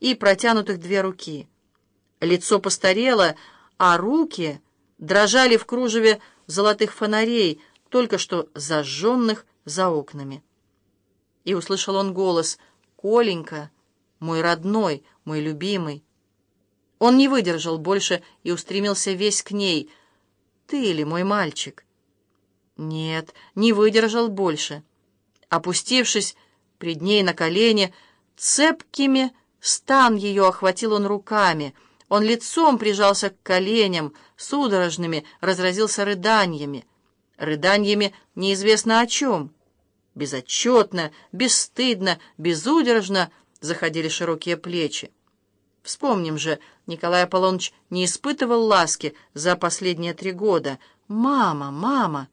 и протянутых две руки. Лицо постарело, а руки дрожали в кружеве золотых фонарей, только что зажженных за окнами. И услышал он голос «Коленька, мой родной, мой любимый». Он не выдержал больше и устремился весь к ней. «Ты ли, мой мальчик?» Нет, не выдержал больше. Опустившись пред ней на колени, цепкими стан ее охватил он руками. Он лицом прижался к коленям, судорожными, разразился рыданиями. Рыданиями неизвестно о чем. Безотчетно, бесстыдно, безудержно заходили широкие плечи. Вспомним же, Николай Аполлоныч не испытывал ласки за последние три года. «Мама, мама!»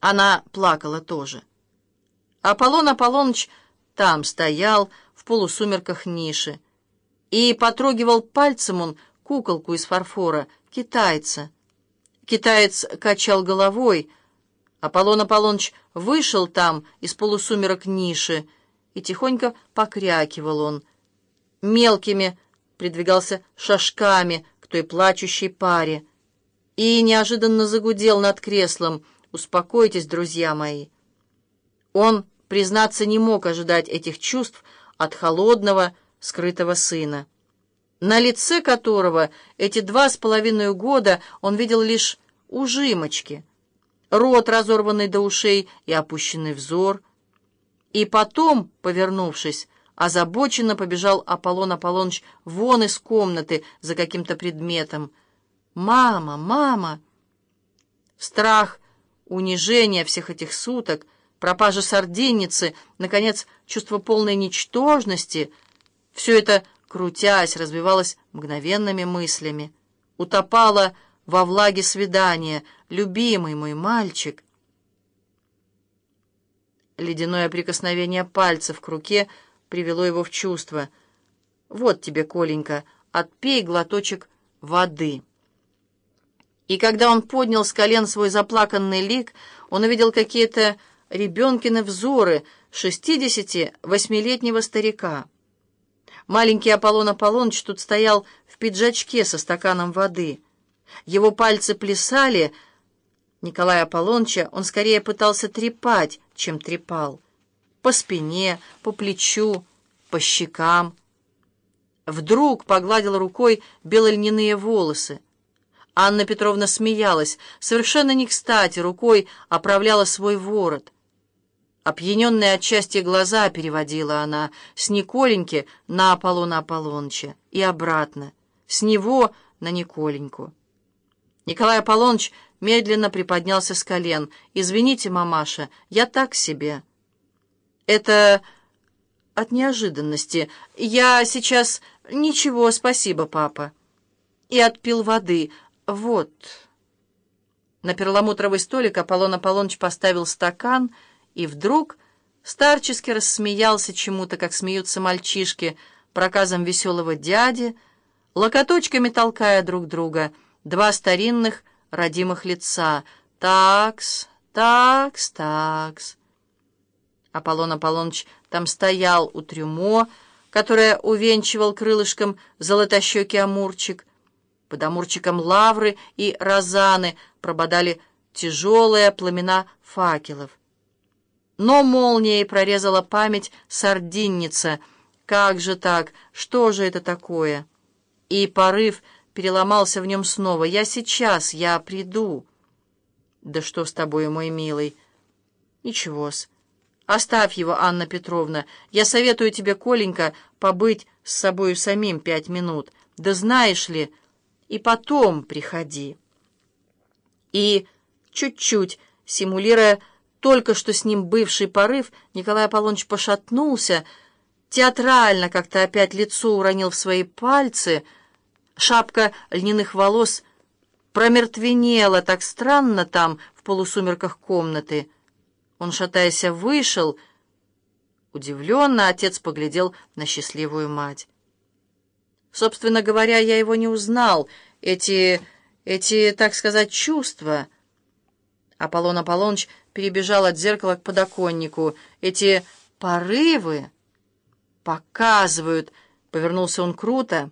Она плакала тоже. Аполлон Аполлоныч там стоял, в полусумерках ниши, и потрогивал пальцем он куколку из фарфора, китайца. Китаец качал головой. Аполлон Аполлоныч вышел там из полусумерок ниши, и тихонько покрякивал он. Мелкими придвигался шажками к той плачущей паре и неожиданно загудел над креслом. «Успокойтесь, друзья мои». Он, признаться, не мог ожидать этих чувств от холодного, скрытого сына, на лице которого эти два с половиной года он видел лишь ужимочки, рот разорванный до ушей и опущенный взор. И потом, повернувшись, озабоченно побежал Аполлон Аполлоныч вон из комнаты за каким-то предметом. «Мама! Мама!» Страх, унижение всех этих суток, пропажа сардинницы, наконец, чувство полной ничтожности — все это, крутясь, развивалось мгновенными мыслями, утопало во влаге свидания, любимый мой мальчик. Ледяное прикосновение пальцев к руке — привело его в чувство. «Вот тебе, Коленька, отпей глоточек воды». И когда он поднял с колен свой заплаканный лик, он увидел какие-то ребенкины взоры шестидесяти восьмилетнего старика. Маленький Аполлон Аполлоныч тут стоял в пиджачке со стаканом воды. Его пальцы плясали. Николая Аполлоныча он скорее пытался трепать, чем трепал по спине, по плечу, по щекам. Вдруг погладила рукой белольняные волосы. Анна Петровна смеялась, совершенно не кстати, рукой оправляла свой ворот. Опьяненные от счастья глаза переводила она с Николеньки на Аполлона Аполлоныча и обратно, с него на Николеньку. Николай Аполлоныч медленно приподнялся с колен. «Извините, мамаша, я так себе». Это от неожиданности. Я сейчас... Ничего, спасибо, папа. И отпил воды. Вот. На перламутровый столик Аполлон Аполлоныч поставил стакан, и вдруг старчески рассмеялся чему-то, как смеются мальчишки, проказом веселого дяди, локоточками толкая друг друга, два старинных родимых лица. Такс, такс, такс. Аполлон Аполлоныч там стоял у трюмо, которое увенчивал крылышком золотощекий амурчик. Под амурчиком лавры и розаны прободали тяжелые пламена факелов. Но молнией прорезала память сардинница. Как же так? Что же это такое? И порыв переломался в нем снова. «Я сейчас, я приду». «Да что с тобой, мой милый?» «Ничего-с». «Оставь его, Анна Петровна. Я советую тебе, Коленька, побыть с собою самим пять минут. Да знаешь ли, и потом приходи». И чуть-чуть, симулируя только что с ним бывший порыв, Николай Аполлоныч пошатнулся, театрально как-то опять лицо уронил в свои пальцы, шапка льняных волос промертвенела так странно там, в полусумерках комнаты, он, шатаясь, вышел. Удивленно отец поглядел на счастливую мать. Собственно говоря, я его не узнал. Эти, эти, так сказать, чувства. Аполлон Аполлоныч перебежал от зеркала к подоконнику. Эти порывы показывают, Повернулся он круто,